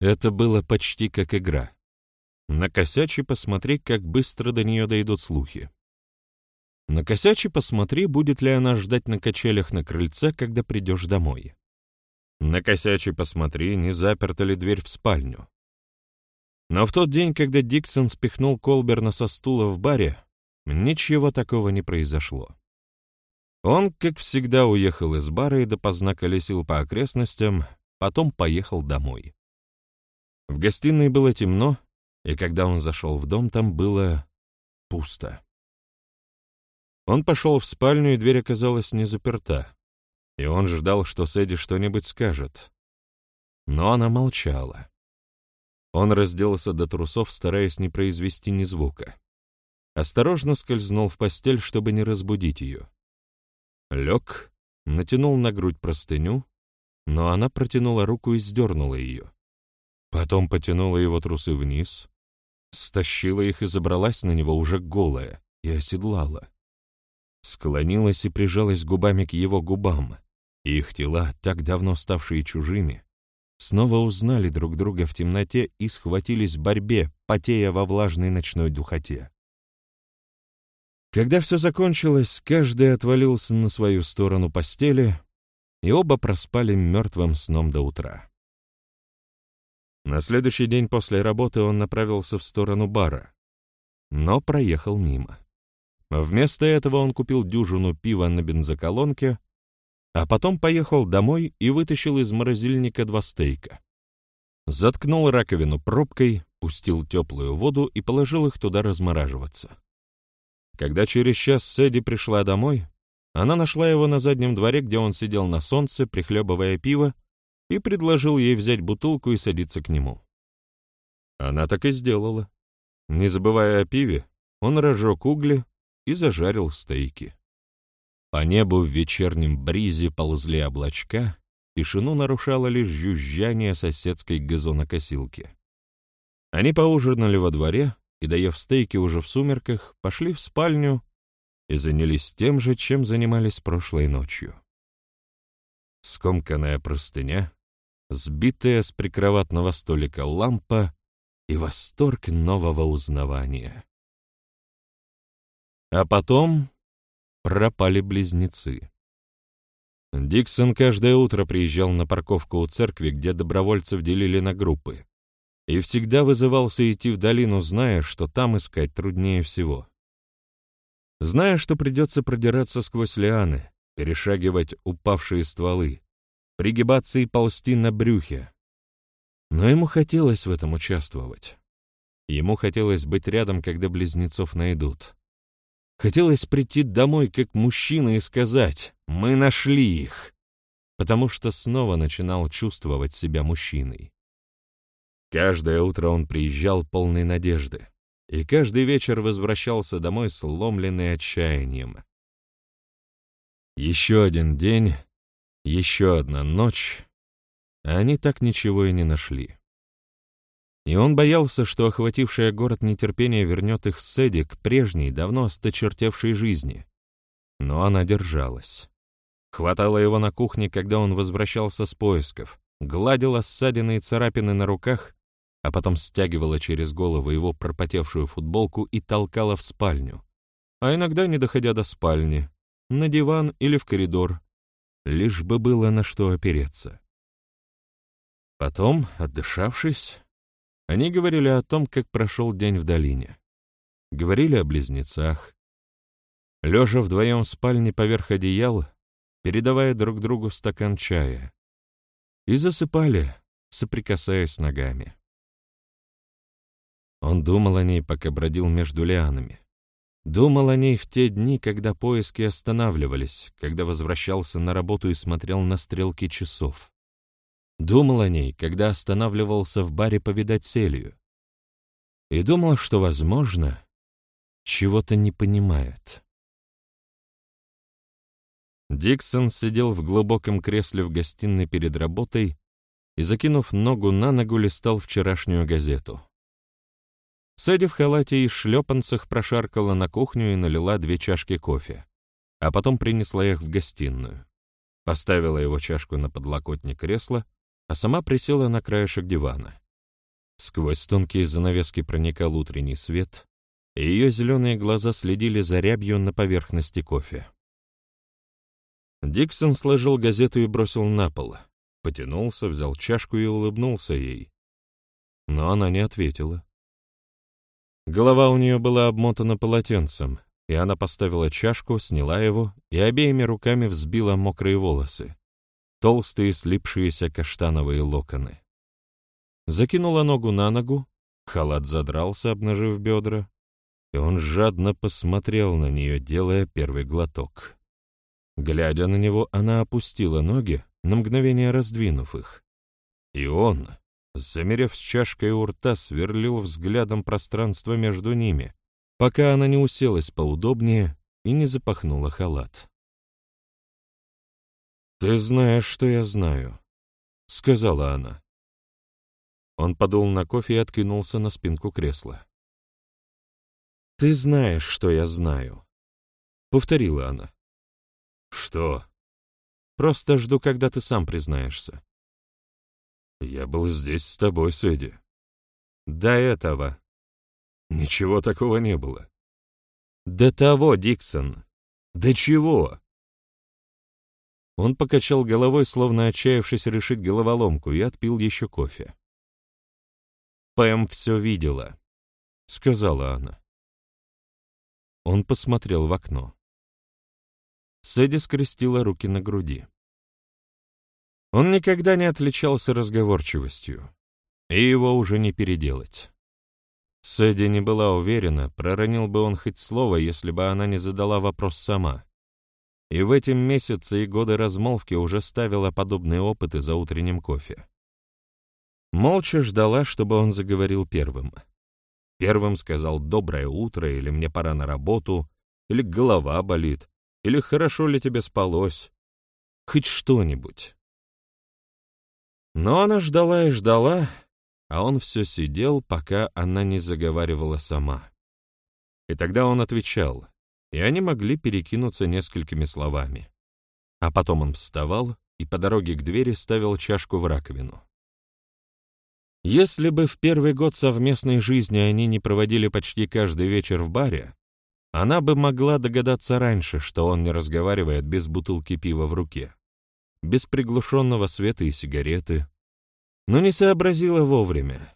Это было почти как игра. Накосячи посмотри, как быстро до нее дойдут слухи. Накосячи посмотри, будет ли она ждать на качелях на крыльце, когда придешь домой. Накосячи посмотри, не заперта ли дверь в спальню. Но в тот день, когда Диксон спихнул Колберна со стула в баре, ничего такого не произошло. Он, как всегда, уехал из бара и допоздна колесил по окрестностям, потом поехал домой. В гостиной было темно, и когда он зашел в дом, там было пусто. Он пошел в спальню, и дверь оказалась не заперта, и он ждал, что Сэдди что-нибудь скажет. Но она молчала. Он разделся до трусов, стараясь не произвести ни звука. Осторожно скользнул в постель, чтобы не разбудить ее. Лег, натянул на грудь простыню, но она протянула руку и сдернула ее. Потом потянула его трусы вниз, стащила их и забралась на него уже голая и оседлала. Склонилась и прижалась губами к его губам, их тела, так давно ставшие чужими, снова узнали друг друга в темноте и схватились в борьбе, потея во влажной ночной духоте. Когда все закончилось, каждый отвалился на свою сторону постели, и оба проспали мертвым сном до утра. На следующий день после работы он направился в сторону бара, но проехал мимо. Вместо этого он купил дюжину пива на бензоколонке а потом поехал домой и вытащил из морозильника два стейка. Заткнул раковину пробкой, пустил теплую воду и положил их туда размораживаться. Когда через час Сэдди пришла домой, она нашла его на заднем дворе, где он сидел на солнце, прихлебывая пиво, и предложил ей взять бутылку и садиться к нему. Она так и сделала. Не забывая о пиве, он разжег угли и зажарил стейки. По небу в вечернем бризе ползли облачка, тишину нарушало лишь жужжание соседской газонокосилки. Они поужинали во дворе и, доев стейки уже в сумерках, пошли в спальню и занялись тем же, чем занимались прошлой ночью. Скомканная простыня, сбитая с прикроватного столика лампа и восторг нового узнавания. А потом пропали близнецы. Диксон каждое утро приезжал на парковку у церкви, где добровольцев делили на группы, и всегда вызывался идти в долину, зная, что там искать труднее всего. Зная, что придется продираться сквозь лианы, перешагивать упавшие стволы, пригибаться и ползти на брюхе. Но ему хотелось в этом участвовать. Ему хотелось быть рядом, когда близнецов найдут. Хотелось прийти домой как мужчина и сказать «Мы нашли их», потому что снова начинал чувствовать себя мужчиной. Каждое утро он приезжал полной надежды, и каждый вечер возвращался домой сломленный отчаянием. Еще один день, еще одна ночь, а они так ничего и не нашли. И он боялся, что охватившее город нетерпение вернет их с Эдди к прежней, давно осточертевшей жизни. Но она держалась. Хватала его на кухне, когда он возвращался с поисков, гладила ссадины и царапины на руках, а потом стягивала через голову его пропотевшую футболку и толкала в спальню, а иногда, не доходя до спальни, на диван или в коридор, лишь бы было на что опереться. Потом, отдышавшись, они говорили о том, как прошел день в долине. Говорили о близнецах. Лежа вдвоем в спальне поверх одеял, передавая друг другу стакан чая. И засыпали, соприкасаясь ногами. Он думал о ней, пока бродил между лианами. Думал о ней в те дни, когда поиски останавливались, когда возвращался на работу и смотрел на стрелки часов. Думал о ней, когда останавливался в баре повидать Селию. И думал, что, возможно, чего-то не понимает. Диксон сидел в глубоком кресле в гостиной перед работой и, закинув ногу на ногу, листал вчерашнюю газету. Сэдди в халате и шлепанцах прошаркала на кухню и налила две чашки кофе, а потом принесла их в гостиную. Поставила его чашку на подлокотник кресла, а сама присела на краешек дивана. Сквозь тонкие занавески проникал утренний свет, и ее зеленые глаза следили за рябью на поверхности кофе. Диксон сложил газету и бросил на пол. Потянулся, взял чашку и улыбнулся ей. Но она не ответила. Голова у нее была обмотана полотенцем, и она поставила чашку, сняла его и обеими руками взбила мокрые волосы, толстые слипшиеся каштановые локоны. Закинула ногу на ногу, халат задрался, обнажив бедра, и он жадно посмотрел на нее, делая первый глоток. Глядя на него, она опустила ноги, на мгновение раздвинув их. И он, замерев с чашкой у рта, сверлил взглядом пространство между ними, пока она не уселась поудобнее и не запахнула халат. «Ты знаешь, что я знаю», — сказала она. Он подул на кофе и откинулся на спинку кресла. «Ты знаешь, что я знаю», — повторила она. «Что?» «Просто жду, когда ты сам признаешься». «Я был здесь с тобой, Сэдди». «До этого». «Ничего такого не было». «До того, Диксон. До чего?» Он покачал головой, словно отчаявшись решить головоломку, и отпил еще кофе. «Пэм все видела», — сказала она. Он посмотрел в окно. Сэдди скрестила руки на груди. Он никогда не отличался разговорчивостью, и его уже не переделать. Сэдди не была уверена, проронил бы он хоть слово, если бы она не задала вопрос сама. И в эти месяцы и годы размолвки уже ставила подобные опыты за утренним кофе. Молча ждала, чтобы он заговорил первым. Первым сказал «доброе утро» или «мне пора на работу», или «голова болит», или «хорошо ли тебе спалось», хоть что-нибудь. Но она ждала и ждала, а он все сидел, пока она не заговаривала сама. И тогда он отвечал, и они могли перекинуться несколькими словами. А потом он вставал и по дороге к двери ставил чашку в раковину. Если бы в первый год совместной жизни они не проводили почти каждый вечер в баре, она бы могла догадаться раньше, что он не разговаривает без бутылки пива в руке, без приглушенного света и сигареты, но не сообразила вовремя.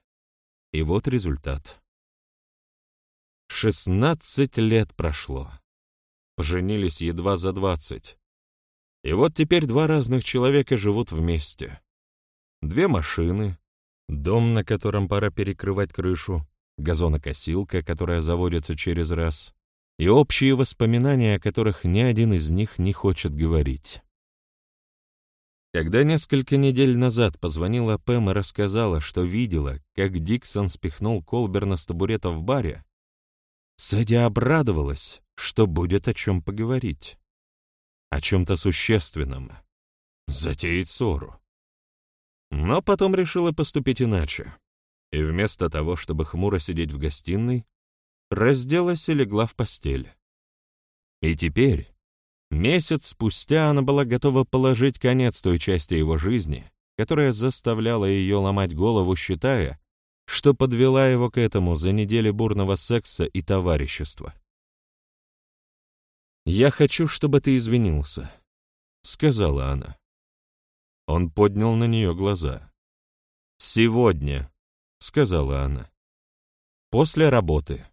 И вот результат. Шестнадцать лет прошло. Поженились едва за двадцать. И вот теперь два разных человека живут вместе. Две машины, Дом, на котором пора перекрывать крышу, газонокосилка, которая заводится через раз, и общие воспоминания, о которых ни один из них не хочет говорить. Когда несколько недель назад позвонила Пэм и рассказала, что видела, как Диксон спихнул Колберна с табурета в баре, Сэдди обрадовалась, что будет о чем поговорить. О чем-то существенном. Затеять ссору. Но потом решила поступить иначе. И вместо того, чтобы хмуро сидеть в гостиной, разделась и легла в постель. И теперь, месяц спустя, она была готова положить конец той части его жизни, которая заставляла ее ломать голову, считая, что подвела его к этому за недели бурного секса и товарищества. «Я хочу, чтобы ты извинился», — сказала она. Он поднял на нее глаза. «Сегодня», — сказала она. «После работы.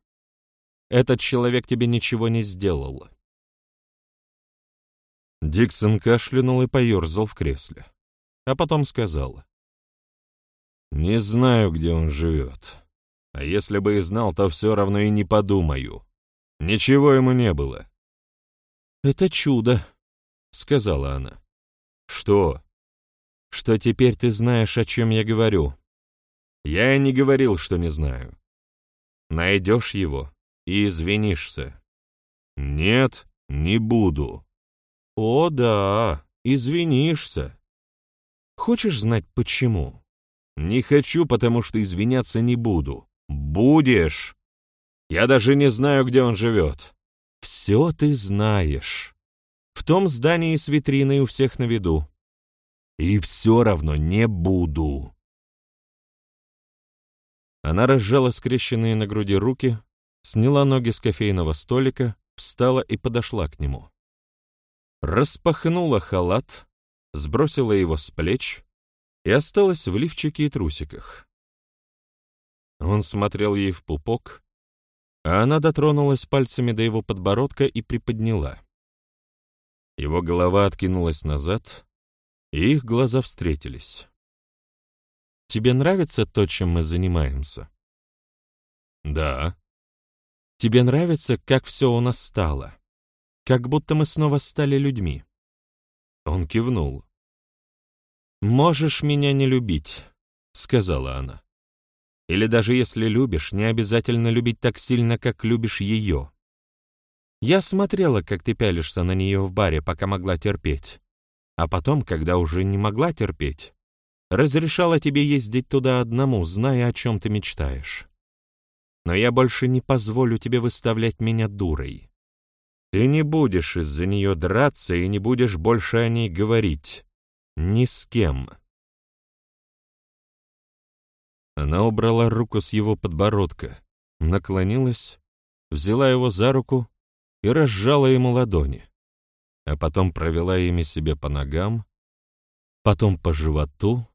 Этот человек тебе ничего не сделал». Диксон кашлянул и поерзал в кресле, а потом сказал. «Не знаю, где он живет. А если бы и знал, то все равно и не подумаю. Ничего ему не было». «Это чудо», — сказала она. «Что?» что теперь ты знаешь, о чем я говорю. Я и не говорил, что не знаю. Найдешь его и извинишься. Нет, не буду. О, да, извинишься. Хочешь знать, почему? Не хочу, потому что извиняться не буду. Будешь. Я даже не знаю, где он живет. Все ты знаешь. В том здании с витриной у всех на виду. И все равно не буду. Она разжала скрещенные на груди руки, сняла ноги с кофейного столика, встала и подошла к нему. Распахнула халат, сбросила его с плеч и осталась в лифчике и трусиках. Он смотрел ей в пупок, а она дотронулась пальцами до его подбородка и приподняла. Его голова откинулась назад, и их глаза встретились. «Тебе нравится то, чем мы занимаемся?» «Да». «Тебе нравится, как все у нас стало? Как будто мы снова стали людьми?» Он кивнул. «Можешь меня не любить», — сказала она. «Или даже если любишь, не обязательно любить так сильно, как любишь ее. Я смотрела, как ты пялишься на нее в баре, пока могла терпеть. А потом, когда уже не могла терпеть, разрешала тебе ездить туда одному, зная, о чем ты мечтаешь. Но я больше не позволю тебе выставлять меня дурой. Ты не будешь из-за нее драться и не будешь больше о ней говорить. Ни с кем. Она убрала руку с его подбородка, наклонилась, взяла его за руку и разжала ему ладони, а потом провела ими себе по ногам, потом по животу,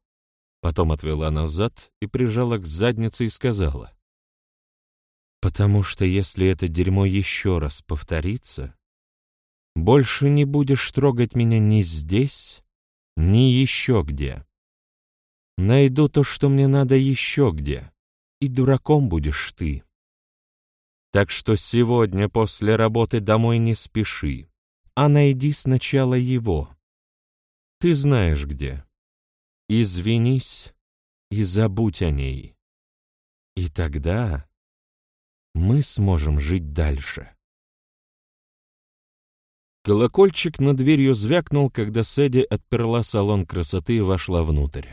потом отвела назад и прижала к заднице и сказала, «Потому что если это дерьмо еще раз повторится, больше не будешь трогать меня ни здесь, ни еще где. Найду то, что мне надо еще где, и дураком будешь ты». Так что сегодня после работы домой не спеши, а найди сначала его. Ты знаешь где. Извинись и забудь о ней. И тогда мы сможем жить дальше. Колокольчик над дверью звякнул, когда Сэдди отперла салон красоты и вошла внутрь.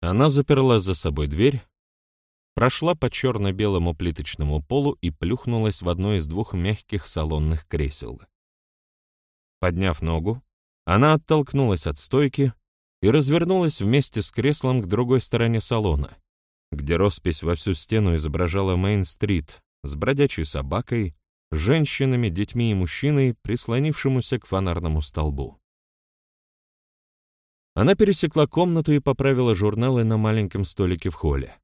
Она заперла за собой дверь, прошла по черно-белому плиточному полу и плюхнулась в одно из двух мягких салонных кресел. Подняв ногу, она оттолкнулась от стойки и развернулась вместе с креслом к другой стороне салона, где роспись во всю стену изображала Мейн-стрит с бродячей собакой, женщинами, детьми и мужчиной, прислонившемуся к фонарному столбу. Она пересекла комнату и поправила журналы на маленьком столике в холле.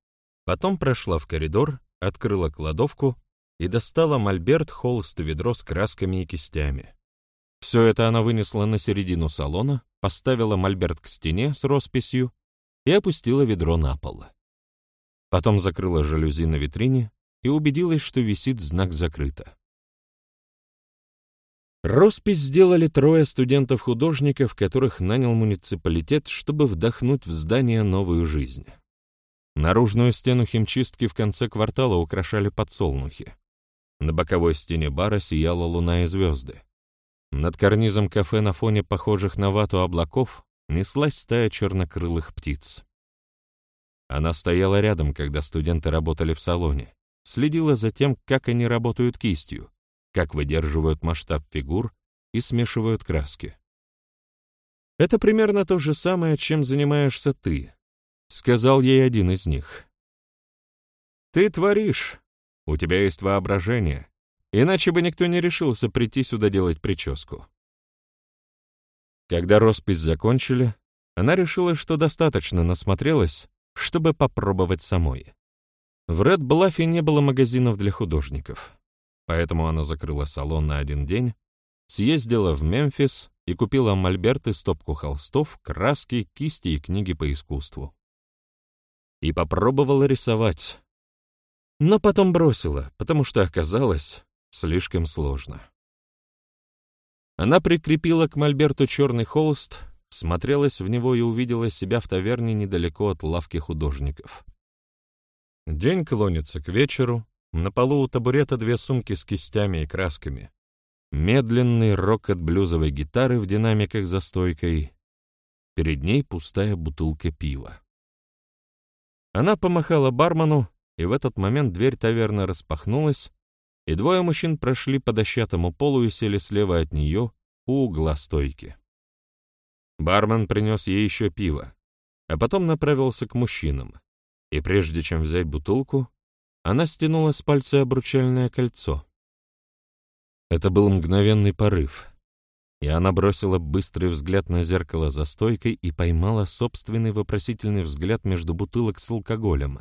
Потом прошла в коридор, открыла кладовку и достала мольберт, холст и ведро с красками и кистями. Все это она вынесла на середину салона, поставила мольберт к стене с росписью и опустила ведро на пол. Потом закрыла жалюзи на витрине и убедилась, что висит знак «Закрыто». Роспись сделали трое студентов-художников, которых нанял муниципалитет, чтобы вдохнуть в здание новую жизнь. Наружную стену химчистки в конце квартала украшали подсолнухи. На боковой стене бара сияла луна и звезды. Над карнизом кафе на фоне похожих на вату облаков неслась стая чернокрылых птиц. Она стояла рядом, когда студенты работали в салоне, следила за тем, как они работают кистью, как выдерживают масштаб фигур и смешивают краски. Это примерно то же самое, чем занимаешься ты, — сказал ей один из них. «Ты творишь. У тебя есть воображение. Иначе бы никто не решился прийти сюда делать прическу». Когда роспись закончили, она решила, что достаточно насмотрелась, чтобы попробовать самой. В Ред-Блафе не было магазинов для художников, поэтому она закрыла салон на один день, съездила в Мемфис и купила мольберт и стопку холстов, краски, кисти и книги по искусству и попробовала рисовать. Но потом бросила, потому что оказалось слишком сложно. Она прикрепила к мольберту черный холст, смотрелась в него и увидела себя в таверне недалеко от лавки художников. День клонится к вечеру, на полу у табурета две сумки с кистями и красками. Медленный рокот блюзовой гитары в динамиках за стойкой. Перед ней пустая бутылка пива. Она помахала бармену, и в этот момент дверь таверны распахнулась, и двое мужчин прошли по дощатому полу и сели слева от нее у угла стойки. Бармен принес ей еще пиво, а потом направился к мужчинам. и прежде чем взять бутылку, она стянула с пальца обручальное кольцо. Это был мгновенный порыв, и она бросила быстрый взгляд на зеркало за стойкой и поймала собственный вопросительный взгляд между бутылок с алкоголем.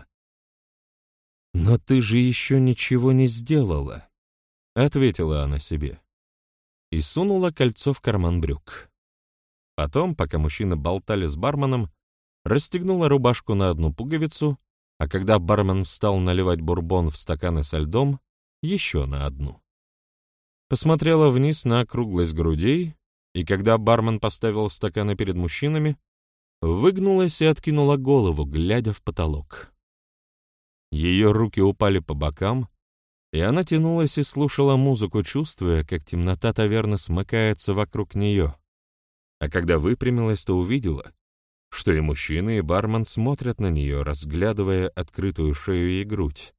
«Но ты же еще ничего не сделала», — ответила она себе. И сунула кольцо в карман брюк. Потом, пока мужчины болтали с барменом, расстегнула рубашку на одну пуговицу, а когда бармен встал наливать бурбон в стаканы со льдом, еще на одну. Посмотрела вниз на округлость грудей, и когда бармен поставил стаканы перед мужчинами, выгнулась и откинула голову, глядя в потолок. Ее руки упали по бокам, и она тянулась и слушала музыку, чувствуя, как темнота таверны смыкается вокруг нее. А когда выпрямилась, то увидела, что и мужчины, и бармен смотрят на нее, разглядывая открытую шею и грудь.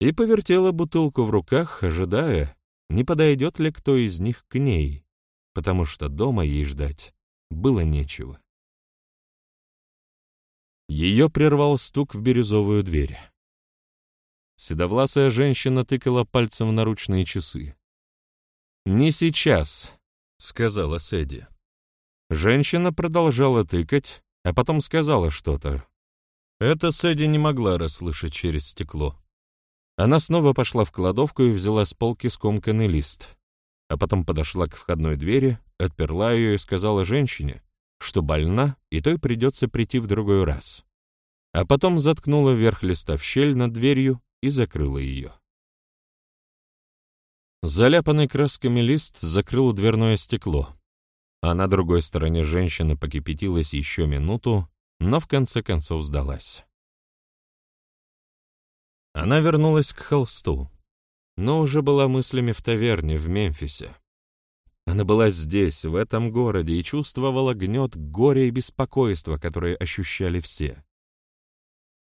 И повертела бутылку в руках, ожидая, не подойдет ли кто из них к ней, потому что дома ей ждать было нечего. Ее прервал стук в бирюзовую дверь. Седовласая женщина тыкала пальцем в наручные часы. «Не сейчас», — сказала Сэдди. Женщина продолжала тыкать, а потом сказала что-то. Это Сэдди не могла расслышать через стекло. Она снова пошла в кладовку и взяла с полки скомканный лист, а потом подошла к входной двери, отперла ее и сказала женщине, что больна, и той придется прийти в другой раз. А потом заткнула верх листа в щель над дверью и закрыла ее. Заляпанный красками лист закрыл дверное стекло, а на другой стороне женщина покипятилась еще минуту, но в конце концов сдалась. Она вернулась к холсту, но уже была мыслями в таверне в Мемфисе. Она была здесь, в этом городе, и чувствовала гнет горя и беспокойства, которые ощущали все.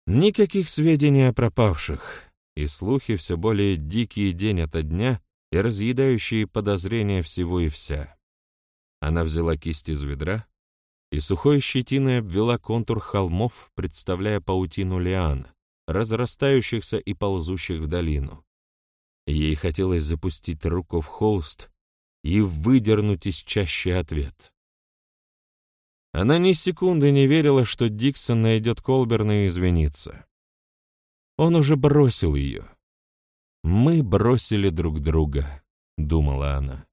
Никаких сведений о пропавших, и слухи все более дикие день ото дня и разъедающие подозрения всего и вся. Она взяла кисть из ведра и сухой щетиной обвела контур холмов, представляя паутину лиан, разрастающихся и ползущих в долину. Ей хотелось запустить руку в холст и выдернуть из чащи ответ. Она ни секунды не верила, что Диксон найдет Колберна и извинится. Он уже бросил ее. «Мы бросили друг друга», — думала она.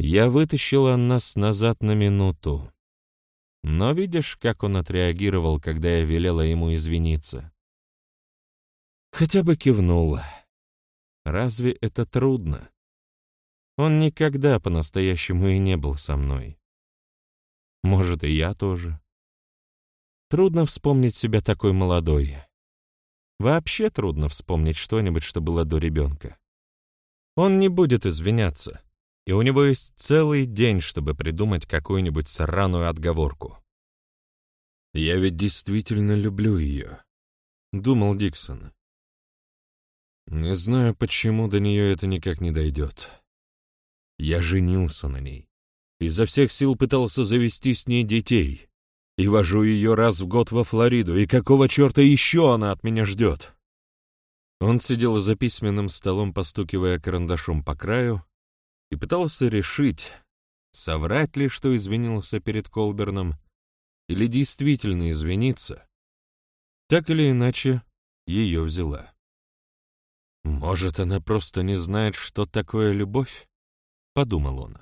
Я вытащила нас назад на минуту. Но видишь, как он отреагировал, когда я велела ему извиниться? Хотя бы кивнула. Разве это трудно? Он никогда по-настоящему и не был со мной. Может, и я тоже. Трудно вспомнить себя такой молодой. Вообще трудно вспомнить что-нибудь, что было до ребенка. Он не будет извиняться, и у него есть целый день, чтобы придумать какую-нибудь сраную отговорку. «Я ведь действительно люблю ее», — думал Диксон. «Не знаю, почему до нее это никак не дойдет. Я женился на ней, изо всех сил пытался завести с ней детей, и вожу ее раз в год во Флориду, и какого черта еще она от меня ждет?» Он сидел за письменным столом, постукивая карандашом по краю, и пытался решить, соврать ли, что извинился перед Колберном, или действительно извиниться. Так или иначе, ее взяла. «Может, она просто не знает, что такое любовь?» — подумал он.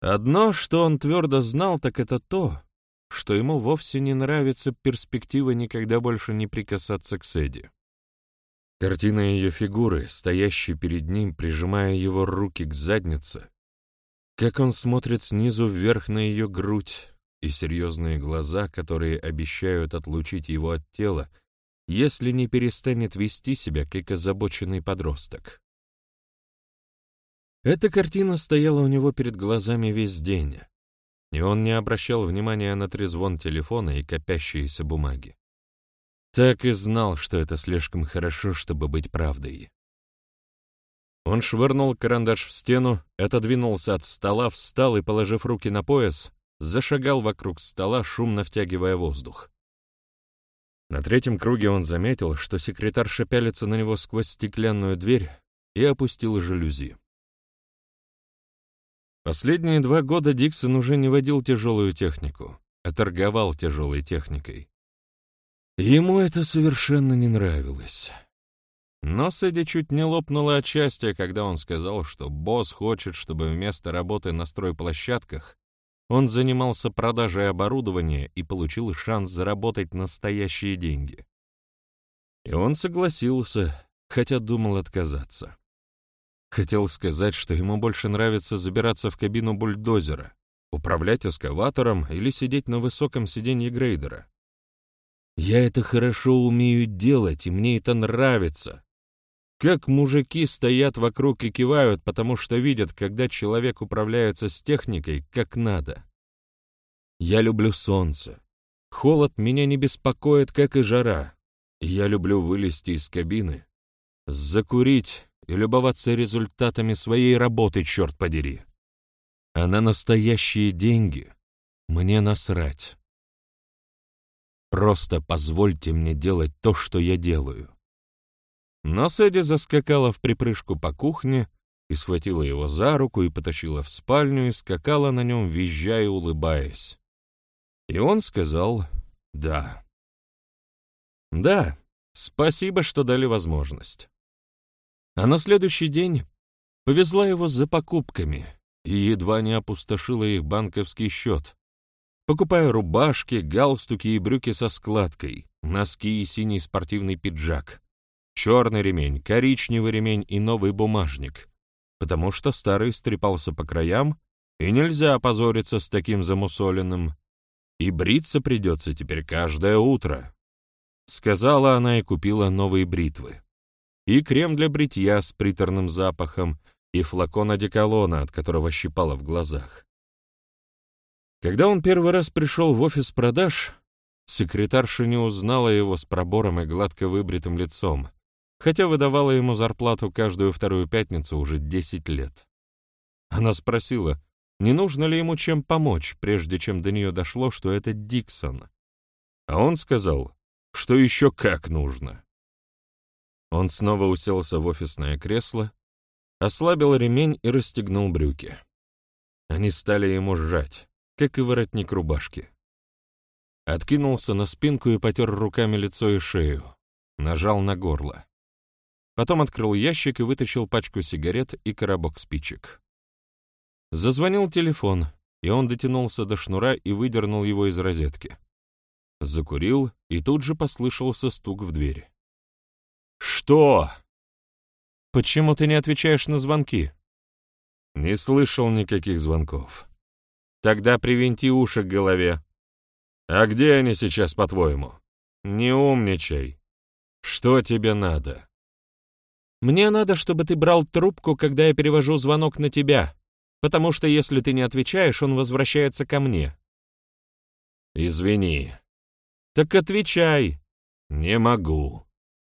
Одно, что он твердо знал, так это то, что ему вовсе не нравится перспектива никогда больше не прикасаться к Сэдди. Картина ее фигуры, стоящей перед ним, прижимая его руки к заднице, как он смотрит снизу вверх на ее грудь и серьезные глаза, которые обещают отлучить его от тела, если не перестанет вести себя как озабоченный подросток. Эта картина стояла у него перед глазами весь день, и он не обращал внимания на трезвон телефона и копящиеся бумаги. Так и знал, что это слишком хорошо, чтобы быть правдой. Он швырнул карандаш в стену, отодвинулся от стола, встал и, положив руки на пояс, зашагал вокруг стола, шумно втягивая воздух. На третьем круге он заметил, что секретарша пялится на него сквозь стеклянную дверь и опустил жалюзи. Последние два года Диксон уже не водил тяжелую технику, а торговал тяжелой техникой. Ему это совершенно не нравилось. Но Сэдди чуть не лопнула от счастья, когда он сказал, что босс хочет, чтобы вместо работы на стройплощадках он занимался продажей оборудования и получил шанс заработать настоящие деньги. И он согласился, хотя думал отказаться. Хотел сказать, что ему больше нравится забираться в кабину бульдозера, управлять эскаватором или сидеть на высоком сиденье грейдера. «Я это хорошо умею делать, и мне это нравится», как мужики стоят вокруг и кивают, потому что видят, когда человек управляется с техникой, как надо. Я люблю солнце. Холод меня не беспокоит, как и жара. Я люблю вылезти из кабины, закурить и любоваться результатами своей работы, черт подери. А на настоящие деньги мне насрать. Просто позвольте мне делать то, что я делаю. Но Сэдди заскакала в припрыжку по кухне и схватила его за руку и потащила в спальню и скакала на нем, визжая и улыбаясь. И он сказал «да». «Да, спасибо, что дали возможность». А на следующий день повезла его за покупками и едва не опустошила их банковский счет, покупая рубашки, галстуки и брюки со складкой, носки и синий спортивный пиджак — черный ремень, коричневый ремень и новый бумажник, потому что старый стрепался по краям, и нельзя опозориться с таким замусоленным. И бриться придется теперь каждое утро. Сказала она и купила новые бритвы. И крем для бритья с приторным запахом, и флакон одеколона, от которого щипало в глазах. Когда он первый раз пришел в офис продаж, секретарша не узнала его с пробором и гладко выбритым лицом, хотя выдавала ему зарплату каждую вторую пятницу уже 10 лет. Она спросила, не нужно ли ему чем помочь, прежде чем до нее дошло, что это Диксон. А он сказал, что еще как нужно. Он снова уселся в офисное кресло, ослабил ремень и расстегнул брюки. Они стали ему сжать, как и воротник рубашки. Откинулся на спинку и потер руками лицо и шею, нажал на горло. Потом открыл ящик и вытащил пачку сигарет и коробок спичек. Зазвонил телефон, и он дотянулся до шнура и выдернул его из розетки. Закурил, и тут же послышался стук в двери. «Что?» «Почему ты не отвечаешь на звонки?» «Не слышал никаких звонков». «Тогда привинти уши к голове». «А где они сейчас, по-твоему?» «Не умничай. Что тебе надо?» Мне надо, чтобы ты брал трубку, когда я перевожу звонок на тебя, потому что если ты не отвечаешь, он возвращается ко мне». «Извини». «Так отвечай». «Не могу».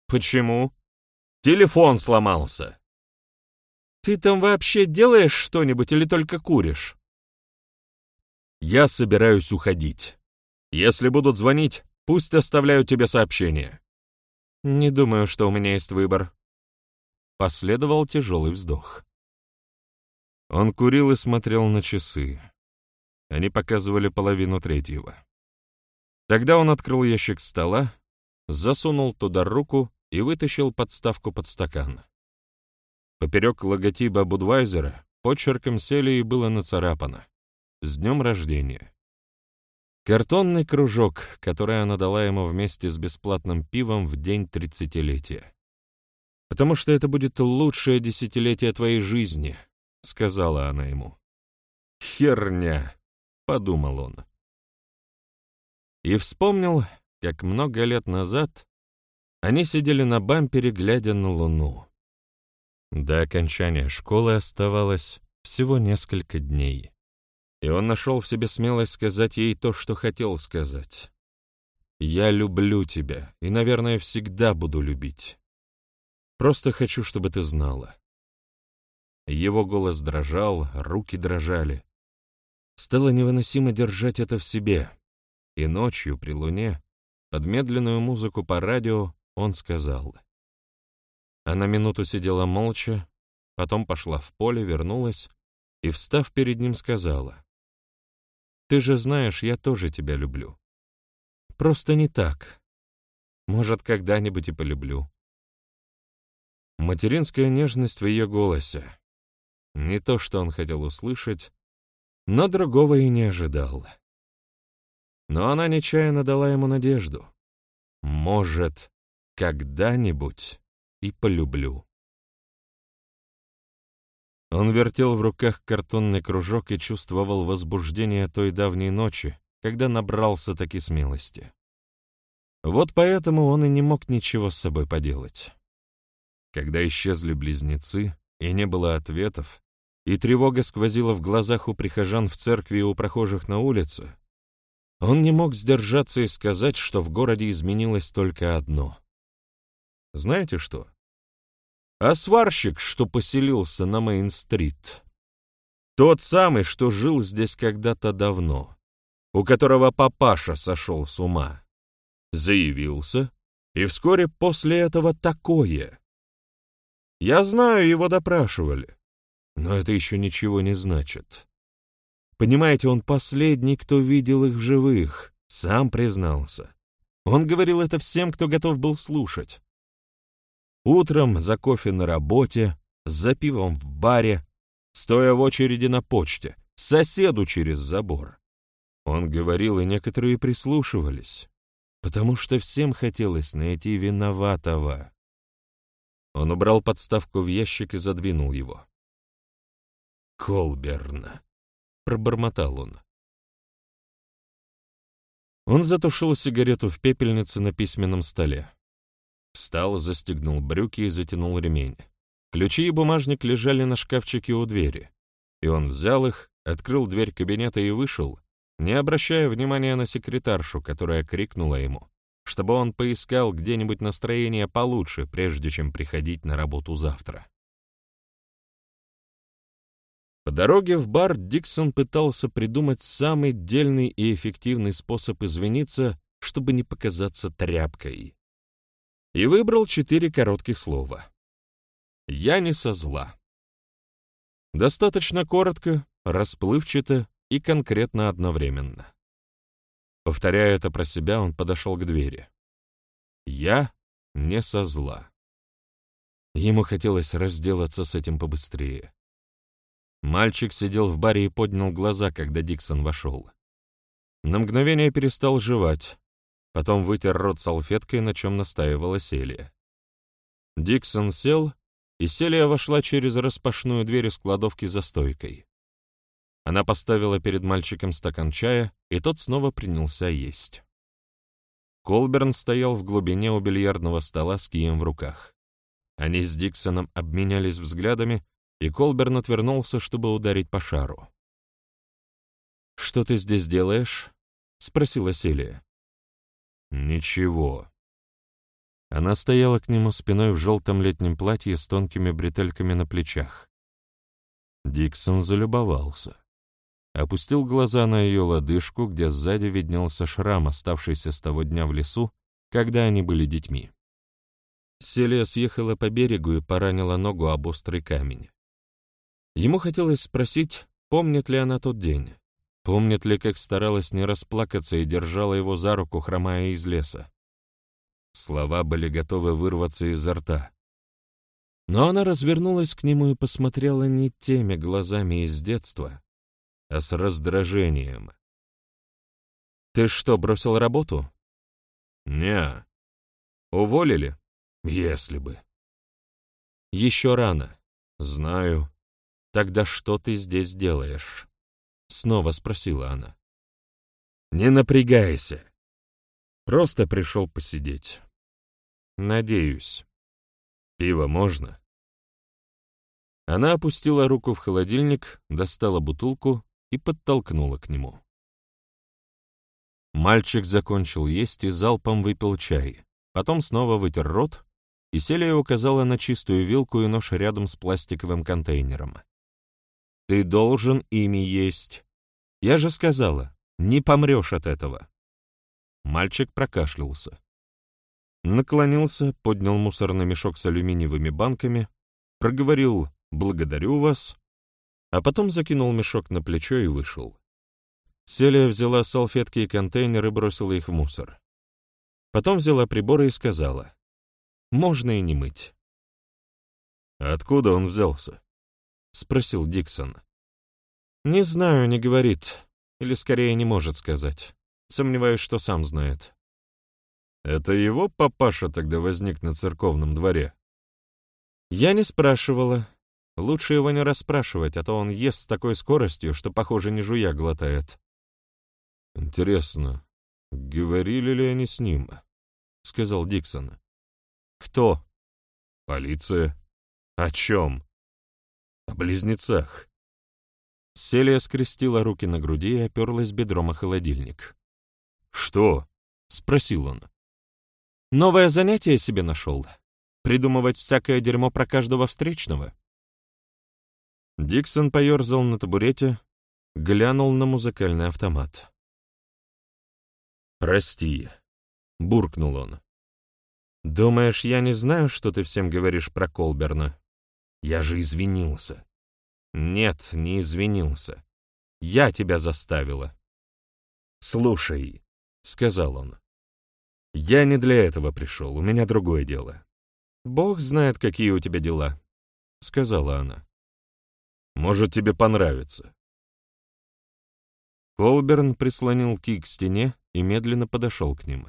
«Почему?» «Телефон сломался». «Ты там вообще делаешь что-нибудь или только куришь?» «Я собираюсь уходить. Если будут звонить, пусть оставляют тебе сообщение». «Не думаю, что у меня есть выбор», Последовал тяжелый вздох. Он курил и смотрел на часы. Они показывали половину третьего. Тогда он открыл ящик стола, засунул туда руку и вытащил подставку под стакан. Поперек логотипа Будвайзера почерком Селии было нацарапано «С днем рождения». Картонный кружок, который она дала ему вместе с бесплатным пивом в день тридцатилетия потому что это будет лучшее десятилетие твоей жизни», — сказала она ему. «Херня», — подумал он. И вспомнил, как много лет назад они сидели на бампере, глядя на луну. До окончания школы оставалось всего несколько дней, и он нашел в себе смелость сказать ей то, что хотел сказать. «Я люблю тебя и, наверное, всегда буду любить». Просто хочу, чтобы ты знала». Его голос дрожал, руки дрожали. Стало невыносимо держать это в себе. И ночью при луне, под медленную музыку по радио, он сказал. Она минуту сидела молча, потом пошла в поле, вернулась и, встав перед ним, сказала. «Ты же знаешь, я тоже тебя люблю. Просто не так. Может, когда-нибудь и полюблю». Материнская нежность в ее голосе. Не то, что он хотел услышать, но другого и не ожидал. Но она нечаянно дала ему надежду. Может, когда-нибудь и полюблю. Он вертел в руках картонный кружок и чувствовал возбуждение той давней ночи, когда набрался таки смелости. Вот поэтому он и не мог ничего с собой поделать. Когда исчезли близнецы, и не было ответов, и тревога сквозила в глазах у прихожан в церкви и у прохожих на улице, он не мог сдержаться и сказать, что в городе изменилось только одно. Знаете что? А сварщик, что поселился на Мейн-стрит, тот самый, что жил здесь когда-то давно, у которого папаша сошел с ума, заявился, и вскоре после этого такое. Я знаю, его допрашивали, но это еще ничего не значит. Понимаете, он последний, кто видел их в живых, сам признался. Он говорил это всем, кто готов был слушать. Утром за кофе на работе, за пивом в баре, стоя в очереди на почте, соседу через забор. Он говорил, и некоторые прислушивались, потому что всем хотелось найти виноватого. Он убрал подставку в ящик и задвинул его. Колберна пробормотал он. Он затушил сигарету в пепельнице на письменном столе. Встал, застегнул брюки и затянул ремень. Ключи и бумажник лежали на шкафчике у двери, и он взял их, открыл дверь кабинета и вышел, не обращая внимания на секретаршу, которая крикнула ему, чтобы он поискал где-нибудь настроение получше, прежде чем приходить на работу завтра. По дороге в бар Диксон пытался придумать самый дельный и эффективный способ извиниться, чтобы не показаться тряпкой. И выбрал четыре коротких слова. «Я не со зла». Достаточно коротко, расплывчато и конкретно одновременно. Повторяя это про себя, он подошел к двери. «Я не со зла». Ему хотелось разделаться с этим побыстрее. Мальчик сидел в баре и поднял глаза, когда Диксон вошел. На мгновение перестал жевать, потом вытер рот салфеткой, на чем настаивала Селия. Диксон сел, и Селия вошла через распашную дверь из кладовки за стойкой. Она поставила перед мальчиком стакан чая, и тот снова принялся есть. Колберн стоял в глубине у бильярдного стола с кием в руках. Они с Диксоном обменялись взглядами, и Колберн отвернулся, чтобы ударить по шару. «Что ты здесь делаешь?» — спросила Селия. «Ничего». Она стояла к нему спиной в желтом летнем платье с тонкими бретельками на плечах. Диксон залюбовался. Опустил глаза на ее лодыжку, где сзади виднелся шрам, оставшийся с того дня в лесу, когда они были детьми. Селия съехала по берегу и поранила ногу об острый камень. Ему хотелось спросить, помнит ли она тот день, помнит ли, как старалась не расплакаться и держала его за руку, хромая из леса. Слова были готовы вырваться изо рта. Но она развернулась к нему и посмотрела не теми глазами из детства, а с раздражением. «Ты что, бросил работу?» «Не. Уволили? Если бы». «Еще рано. Знаю. «Тогда что ты здесь делаешь?» — снова спросила она. «Не напрягайся. Просто пришел посидеть. Надеюсь. Пиво можно?» Она опустила руку в холодильник, достала бутылку и подтолкнула к нему. Мальчик закончил есть и залпом выпил чай, потом снова вытер рот, и Селия указала на чистую вилку и нож рядом с пластиковым контейнером. Ты должен ими есть. Я же сказала, не помрешь от этого. Мальчик прокашлялся. Наклонился, поднял мусорный мешок с алюминиевыми банками, проговорил «благодарю вас», а потом закинул мешок на плечо и вышел. Селия взяла салфетки и контейнер и бросила их в мусор. Потом взяла приборы и сказала «можно и не мыть». «Откуда он взялся?» — спросил Диксон. «Не знаю, не говорит. Или скорее не может сказать. Сомневаюсь, что сам знает». «Это его папаша тогда возник на церковном дворе?» «Я не спрашивала. Лучше его не расспрашивать, а то он ест с такой скоростью, что, похоже, не жуя глотает». «Интересно, говорили ли они с ним?» — сказал Диксон. «Кто?» «Полиция». «О чем?» «О близнецах». Селия скрестила руки на груди и оперлась бедром о холодильник. «Что?» — спросил он. «Новое занятие себе нашел. Придумывать всякое дерьмо про каждого встречного». Диксон поерзал на табурете, глянул на музыкальный автомат. «Прости», — буркнул он. «Думаешь, я не знаю, что ты всем говоришь про Колберна? Я же извинился. «Нет, не извинился. Я тебя заставила». «Слушай», — сказал он, — «я не для этого пришел, у меня другое дело». «Бог знает, какие у тебя дела», — сказала она. «Может, тебе понравится». Колберн прислонил Ки к стене и медленно подошел к ним.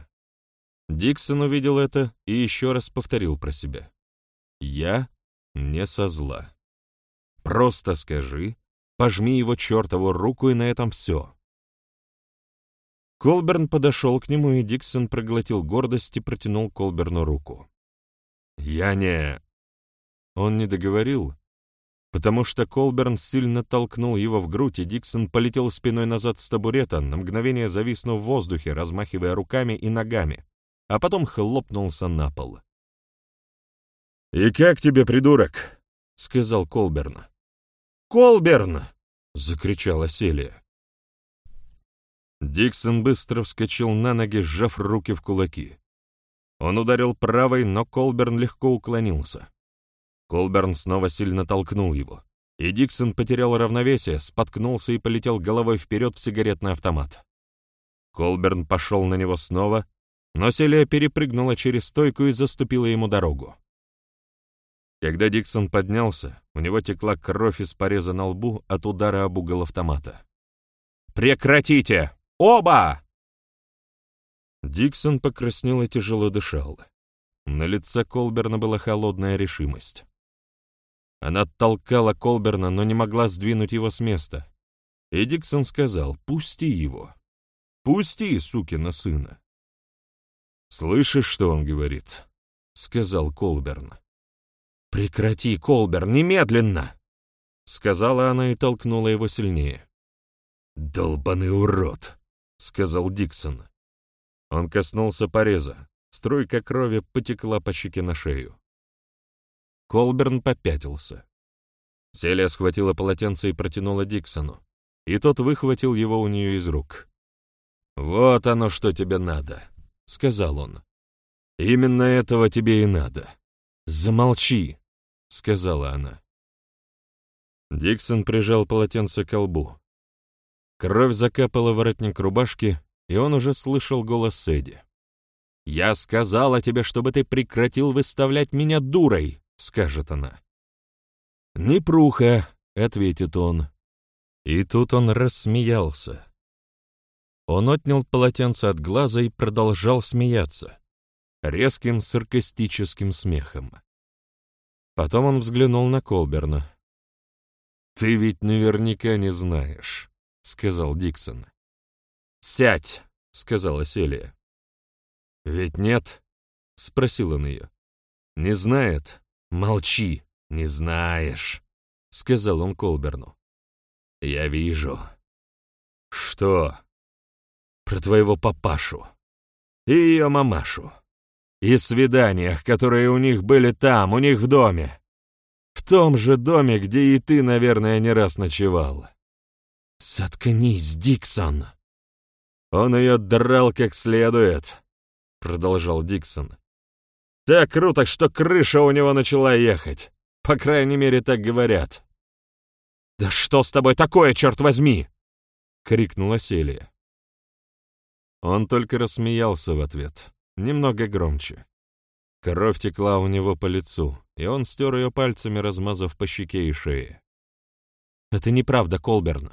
Диксон увидел это и еще раз повторил про себя. «Я не со зла». Просто скажи, пожми его чертову руку, и на этом все. Колберн подошел к нему, и Диксон проглотил гордость и протянул Колберну руку. «Я не...» Он не договорил, потому что Колберн сильно толкнул его в грудь, и Диксон полетел спиной назад с табурета, на мгновение зависнув в воздухе, размахивая руками и ногами, а потом хлопнулся на пол. «И как тебе, придурок?» — сказал Колберн. Колберн!» — закричала Селия. Диксон быстро вскочил на ноги, сжав руки в кулаки. Он ударил правой, но Колберн легко уклонился. Колберн снова сильно толкнул его, и Диксон потерял равновесие, споткнулся и полетел головой вперед в сигаретный автомат. Колберн пошел на него снова, но Селия перепрыгнула через стойку и заступила ему дорогу. Когда Диксон поднялся, у него текла кровь из пореза на лбу от удара об угол автомата. «Прекратите! Оба!» Диксон покраснел и тяжело дышал. На лице Колберна была холодная решимость. Она толкала Колберна, но не могла сдвинуть его с места. И Диксон сказал, «Пусти его! Пусти, сукина сына!» «Слышишь, что он говорит?» — сказал Колберн. «Прекрати, Колбер, немедленно!» — сказала она и толкнула его сильнее. «Долбаный урод!» — сказал Диксон. Он коснулся пореза. Струйка крови потекла по щеке на шею. Колберн попятился. Селия схватила полотенце и протянула Диксону, и тот выхватил его у нее из рук. «Вот оно, что тебе надо», — сказал он. «Именно этого тебе и надо. Замолчи!» — сказала она. Диксон прижал полотенце к лбу. Кровь закапала воротник рубашки, и он уже слышал голос Эдди. «Я сказала тебе, чтобы ты прекратил выставлять меня дурой», — скажет она. «Непруха», — ответит он. И тут он рассмеялся. Он отнял полотенце от глаза и продолжал смеяться, резким саркастическим смехом. Потом он взглянул на Колберна. «Ты ведь наверняка не знаешь», — сказал Диксон. «Сядь», — сказала Селия. «Ведь нет?» — спросил он ее. «Не знает? Молчи, не знаешь», — сказал он Колберну. «Я вижу». «Что?» «Про твоего папашу и ее мамашу» и свиданиях, которые у них были там, у них в доме. В том же доме, где и ты, наверное, не раз ночевал. Заткнись, Диксон. Он ее драл как следует, — продолжал Диксон. Так круто, что крыша у него начала ехать. По крайней мере, так говорят. «Да что с тобой такое, черт возьми!» — крикнула Селия. Он только рассмеялся в ответ, немного громче. Кровь текла у него по лицу, и он стер ее пальцами, размазав по щеке и шее. «Это неправда, Колберн».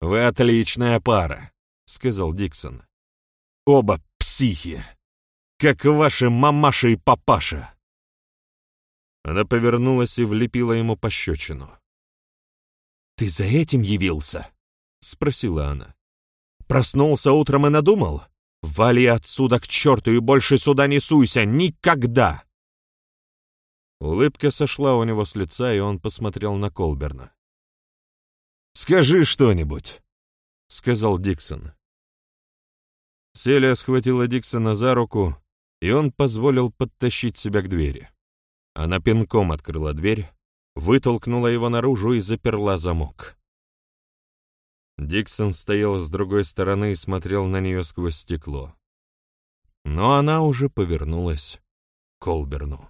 «Вы отличная пара», — сказал Диксон. «Оба психи, как ваши мамаша и папаша». Она повернулась и влепила ему пощечину. «Ты за этим явился?» — спросила она. «Проснулся утром и надумал? Вали отсюда к черту и больше сюда не суйся! Никогда!» Улыбка сошла у него с лица, и он посмотрел на Колберна. «Скажи что-нибудь», — сказал Диксон. Селия схватила Диксона за руку, и он позволил подтащить себя к двери. Она пинком открыла дверь, вытолкнула его наружу и заперла замок. Диксон стоял с другой стороны и смотрел на нее сквозь стекло. Но она уже повернулась к Колберну.